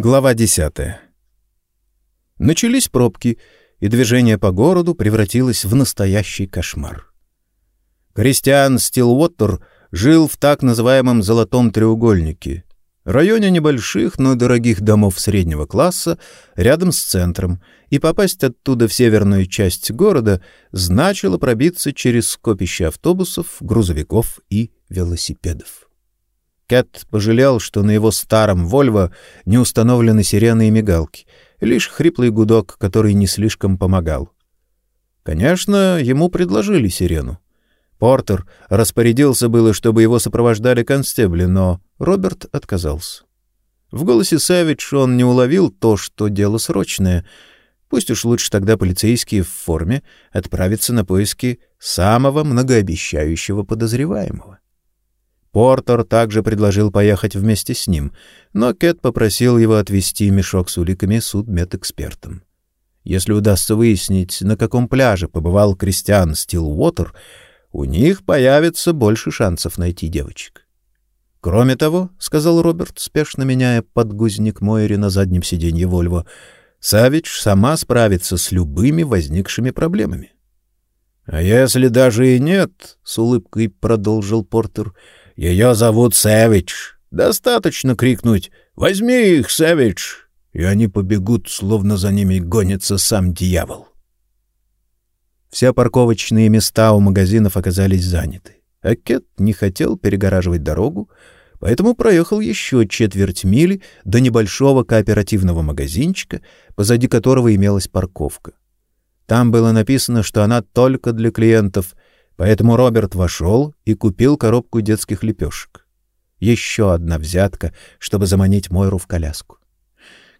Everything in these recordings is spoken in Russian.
Глава 10. Начались пробки, и движение по городу превратилось в настоящий кошмар. Кристиан Стилуоттер жил в так называемом «золотом треугольнике», районе небольших, но дорогих домов среднего класса рядом с центром, и попасть оттуда в северную часть города значило пробиться через скопище автобусов, грузовиков и велосипедов. Кэт пожалел, что на его старом «Вольво» не установлены сирены и мигалки, лишь хриплый гудок, который не слишком помогал. Конечно, ему предложили сирену. Портер распорядился было, чтобы его сопровождали констебли, но Роберт отказался. В голосе Савич он не уловил то, что дело срочное. Пусть уж лучше тогда полицейские в форме отправятся на поиски самого многообещающего подозреваемого. Портер также предложил поехать вместе с ним, но Кэт попросил его отвезти мешок с уликами судмедэкспертам. Если удастся выяснить, на каком пляже побывал Кристиан Стилуотер, у них появится больше шансов найти девочек. Кроме того, сказал Роберт, спешно меняя подгузник Мойри на заднем сиденье Вольво, Савич сама справится с любыми возникшими проблемами. А если даже и нет, с улыбкой продолжил Портер, ее зовут Сэвидж. Достаточно крикнуть «Возьми их, Сэвидж!» и они побегут, словно за ними гонится сам дьявол. Все парковочные места у магазинов оказались заняты. А Кет не хотел перегораживать дорогу, поэтому проехал еще четверть мили до небольшого кооперативного магазинчика, позади которого имелась парковка. Там было написано, что она только для клиентов — Поэтому Роберт вошел и купил коробку детских лепешек. Еще одна взятка, чтобы заманить Мойру в коляску.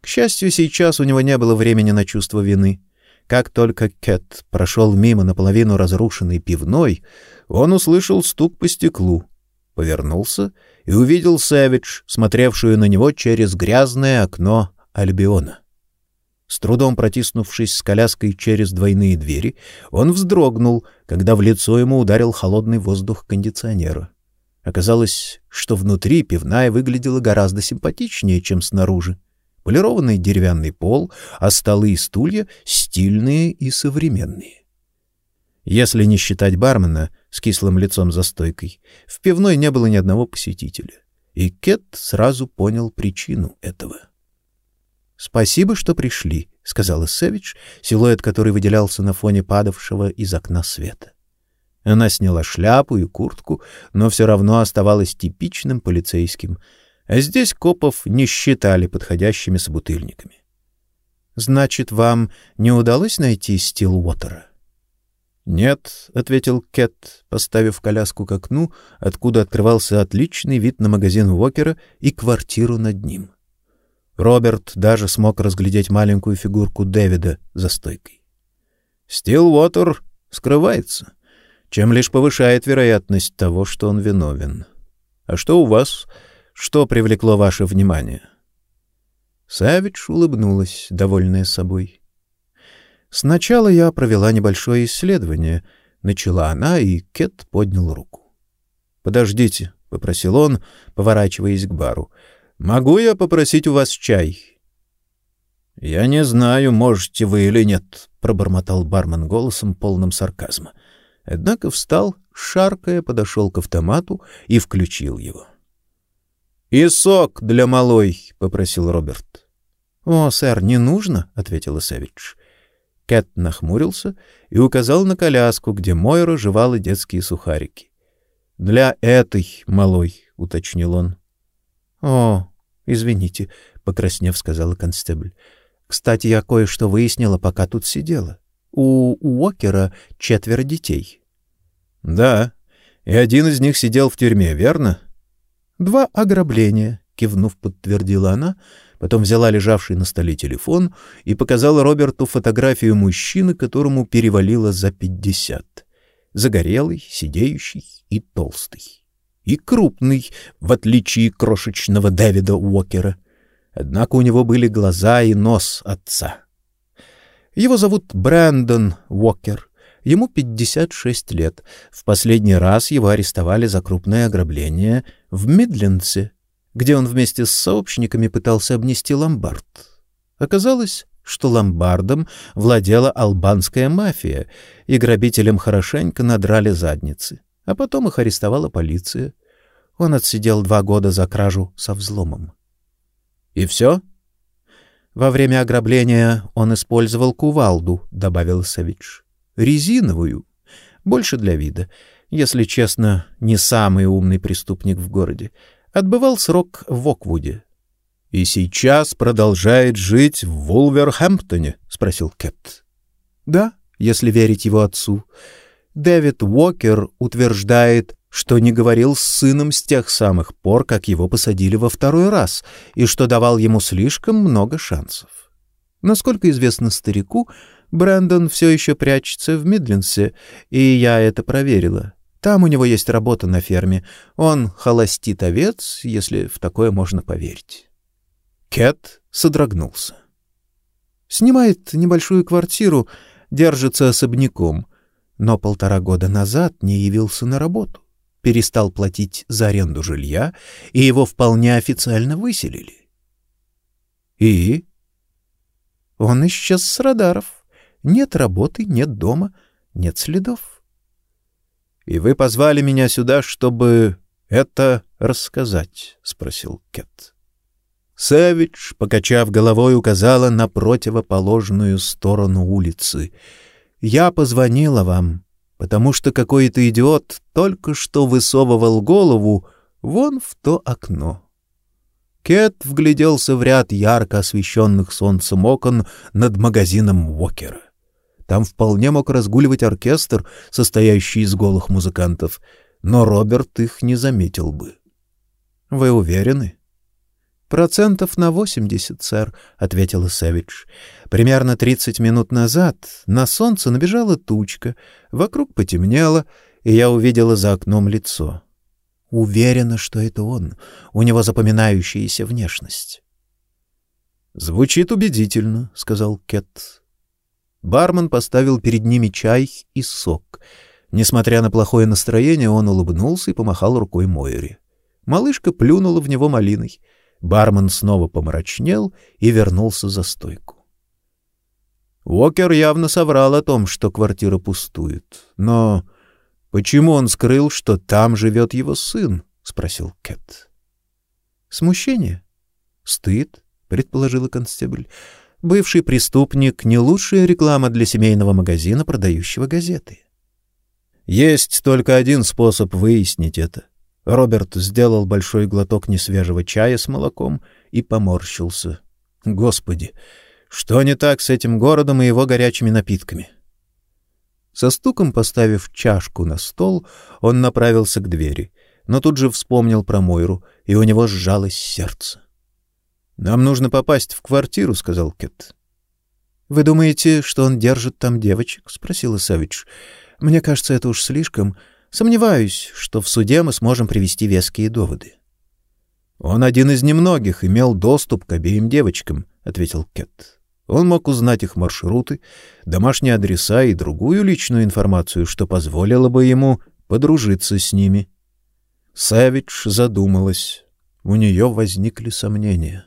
К счастью, сейчас у него не было времени на чувство вины. Как только Кэт прошел мимо наполовину разрушенной пивной, он услышал стук по стеклу, повернулся и увидел Сэвидж, смотревшую на него через грязное окно Альбиона. С трудом протиснувшись с коляской через двойные двери, он вздрогнул, когда в лицо ему ударил холодный воздух кондиционера. Оказалось, что внутри пивная выглядела гораздо симпатичнее, чем снаружи. Полированный деревянный пол, а столы и стулья стильные и современные. Если не считать бармена с кислым лицом за стойкой, в пивной не было ни одного посетителя. И Кет сразу понял причину этого. Спасибо, что пришли, сказала Севич, силуэт которой выделялся на фоне падавшего из окна света. Она сняла шляпу и куртку, но все равно оставалась типичным полицейским. А здесь копов не считали подходящими собутыльниками. Значит, вам не удалось найти Стилуотера? Нет, ответил Кэт, поставив коляску к окну, откуда открывался отличный вид на магазин Уокера и квартиру над ним. Роберт даже смог разглядеть маленькую фигурку Дэвида за стойкой. Стилвотер скрывается, чем лишь повышает вероятность того, что он виновен. А что у вас? Что привлекло ваше внимание? Савич улыбнулась, довольная собой. Сначала я провела небольшое исследование, начала она, и Кет поднял руку. Подождите, попросил он, поворачиваясь к бару. Могу я попросить у вас чай? Я не знаю, можете вы или нет, пробормотал бармен голосом полным сарказма. Однако встал, шаркая, подошел к автомату и включил его. И сок для малой, попросил Роберт. О, сэр, не нужно, ответила Савич. Кэт нахмурился и указал на коляску, где Мойра жевала детские сухарики. Для этой малой, уточнил он. О, извините, покраснев, сказала констебль. Кстати, я кое-что выяснила, пока тут сидела. У Уокера четверо детей. Да, и один из них сидел в тюрьме, верно? Два ограбления, кивнув, подтвердила она, потом взяла лежавший на столе телефон и показала Роберту фотографию мужчины, которому перевалило за пятьдесят. Загорелый, сидеющий и толстый и крупный, в отличие крошечного Дэвида Уокера. Однако у него были глаза и нос отца. Его зовут Брэндон Уокер. Ему 56 лет. В последний раз его арестовали за крупное ограбление в Мидлендсе, где он вместе с сообщниками пытался обнести ломбард. Оказалось, что ломбардом владела албанская мафия, и грабителям хорошенько надрали задницы, а потом их арестовала полиция. Он отсидел два года за кражу со взломом. — И все? — Во время ограбления он использовал кувалду, — добавил Савич. — Резиновую. Больше для вида. Если честно, не самый умный преступник в городе. Отбывал срок в Оквуде. — И сейчас продолжает жить в Вулверхэмптоне? — спросил Кэт. — Да, если верить его отцу. Дэвид Уокер утверждает, что не говорил с сыном с тех самых пор, как его посадили во второй раз, и что давал ему слишком много шансов. Насколько известно старику, Брэндон все еще прячется в Мидлинсе, и я это проверила. Там у него есть работа на ферме. Он холостит овец, если в такое можно поверить. Кэт содрогнулся. Снимает небольшую квартиру, держится особняком, но полтора года назад не явился на работу перестал платить за аренду жилья, и его вполне официально выселили. И? Он исчез с радаров. Нет работы, нет дома, нет следов. И вы позвали меня сюда, чтобы это рассказать, спросил Кет. Сэвидж, покачав головой, указала на противоположную сторону улицы. Я позвонила вам, потому что какой-то идиот только что высовывал голову вон в то окно. Кет вгляделся в ряд ярко освещенных солнцем окон над магазином Уокера. Там вполне мог разгуливать оркестр, состоящий из голых музыкантов, но Роберт их не заметил бы. — Вы уверены? Процентов на восемьдесят, сэр, ответила Сэвидж. Примерно тридцать минут назад на солнце набежала тучка, вокруг потемнело, и я увидела за окном лицо. Уверена, что это он. У него запоминающаяся внешность. Звучит убедительно, сказал Кет. Бармен поставил перед ними чай и сок. Несмотря на плохое настроение, он улыбнулся и помахал рукой Мойре. Малышка плюнула в него малиной. Бармен снова помрачнел и вернулся за стойку. Уокер явно соврал о том, что квартира пустует. Но почему он скрыл, что там живет его сын? спросил Кэт. Смущение, стыд, предположила констебль. Бывший преступник не лучшая реклама для семейного магазина, продающего газеты. Есть только один способ выяснить это, Роберт сделал большой глоток несвежего чая с молоком и поморщился. Господи, что не так с этим городом и его горячими напитками? Со стуком поставив чашку на стол, он направился к двери, но тут же вспомнил про Мойру, и у него сжалось сердце. Нам нужно попасть в квартиру, сказал Кет. Вы думаете, что он держит там девочек? спросила Савич. Мне кажется, это уж слишком. Сомневаюсь, что в суде мы сможем привести веские доводы. Он один из немногих имел доступ к обеим девочкам, ответил Кет. Он мог узнать их маршруты, домашние адреса и другую личную информацию, что позволило бы ему подружиться с ними. Савич задумалась. У нее возникли сомнения.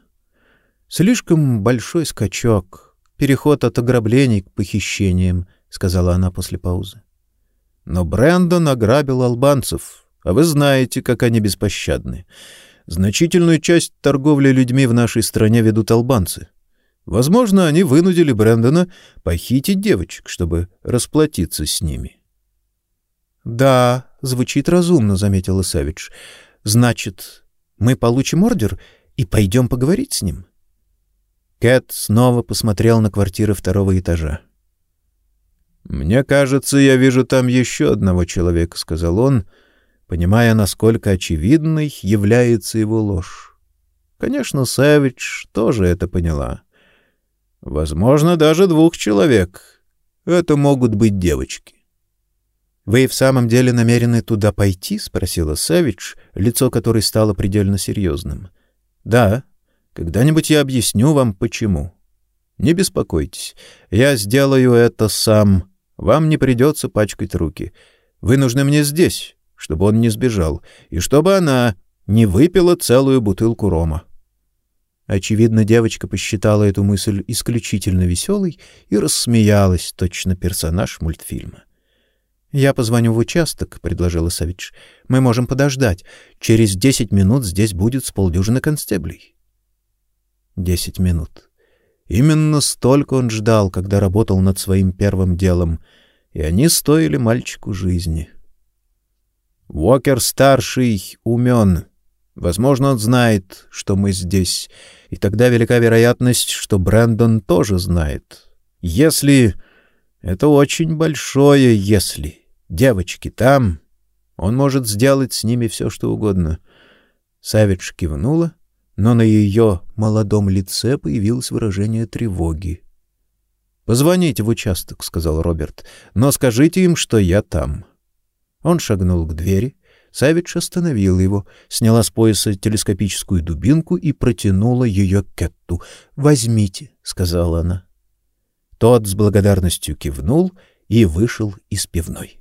Слишком большой скачок, переход от ограблений к похищениям, сказала она после паузы. Но Брэндон ограбил албанцев, а вы знаете, как они беспощадны. Значительную часть торговли людьми в нашей стране ведут албанцы. Возможно, они вынудили Брэндона похитить девочек, чтобы расплатиться с ними. Да, звучит разумно, заметила Савич. Значит, мы получим ордер и пойдем поговорить с ним. Кэт снова посмотрел на квартиры второго этажа. Мне кажется, я вижу там еще одного человека, сказал он, понимая, насколько очевидной является его ложь. Конечно, Савич тоже это поняла. Возможно, даже двух человек. Это могут быть девочки. Вы в самом деле намерены туда пойти, спросила Савич, лицо которой стало предельно серьезным. Да, когда-нибудь я объясню вам почему. Не беспокойтесь, я сделаю это сам. Вам не придется пачкать руки. Вы нужны мне здесь, чтобы он не сбежал, и чтобы она не выпила целую бутылку рома. Очевидно, девочка посчитала эту мысль исключительно веселой и рассмеялась, точно персонаж мультфильма. «Я позвоню в участок», — предложила Савич. «Мы можем подождать. Через десять минут здесь будет с полдюжины констеблей». Десять минут. Именно столько он ждал, когда работал над своим первым делом, и они стоили мальчику жизни. Уокер-старший умен. Возможно, он знает, что мы здесь, и тогда велика вероятность, что Брэндон тоже знает. Если... Это очень большое «если». Девочки там. Он может сделать с ними все, что угодно. Савич кивнула, но на ее молодом лице появилось выражение тревоги. «Позвоните в участок», — сказал Роберт, — «но скажите им, что я там». Он шагнул к двери. Савич остановил его, сняла с пояса телескопическую дубинку и протянула ее Кетту. «Возьмите», — сказала она. Тот с благодарностью кивнул и вышел из пивной.